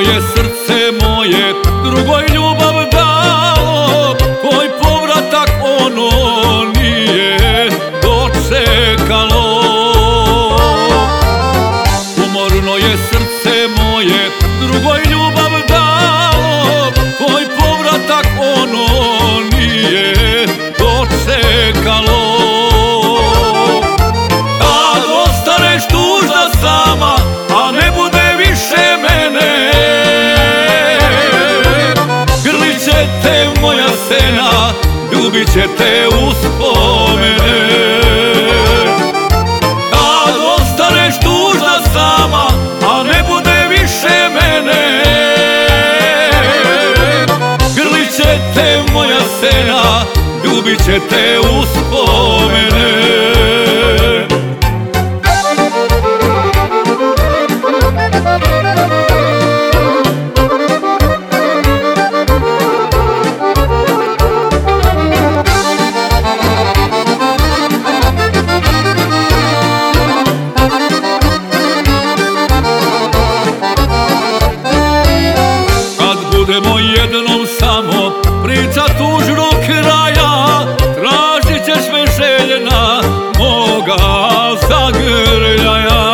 Je srce moje drugoj ljubav dalo ljubit će te uspomene. Kad ostaneš tužna sama, a ne bude više mene. Grlit će te moja sena, ljubit će te uspomene budemo jednom samo priča tužnog kraja Tražit ćeš me željena moga zagrljaja.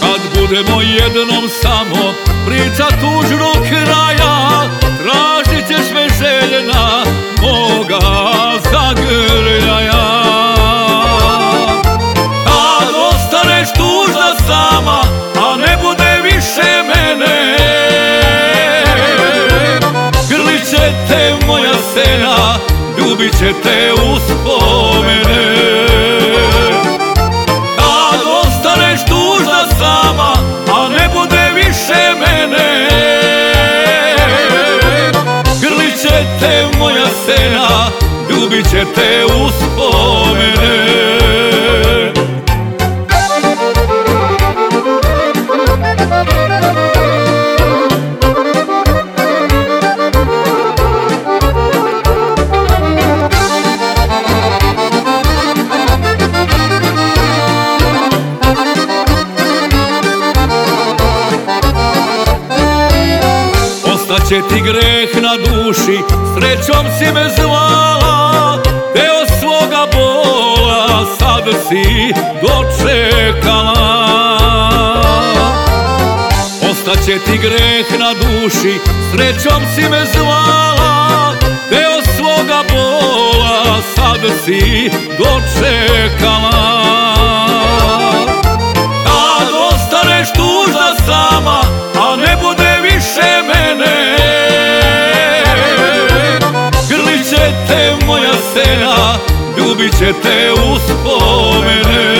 Kad budemo jednom samo priča tužnog ljubit će te uspomene. Kad ostaneš tužna sama, a ne bude više mene. Grlit će te moja sena, ljubit će te uspomene Ostaće ti greh na duši, srećom si me zvala Deo svoga bola sad si dočekala. Ostaće ti greh na duši, srećom si me zvala Deo svoga bola sad si dočekala ljubit će te uspomene.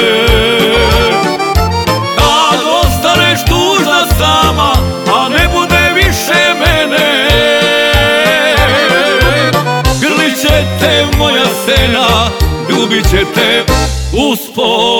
Kad ostaneš tužna sama, a ne bude više mene. Grlit će te moja sena, ljubit će te uspomene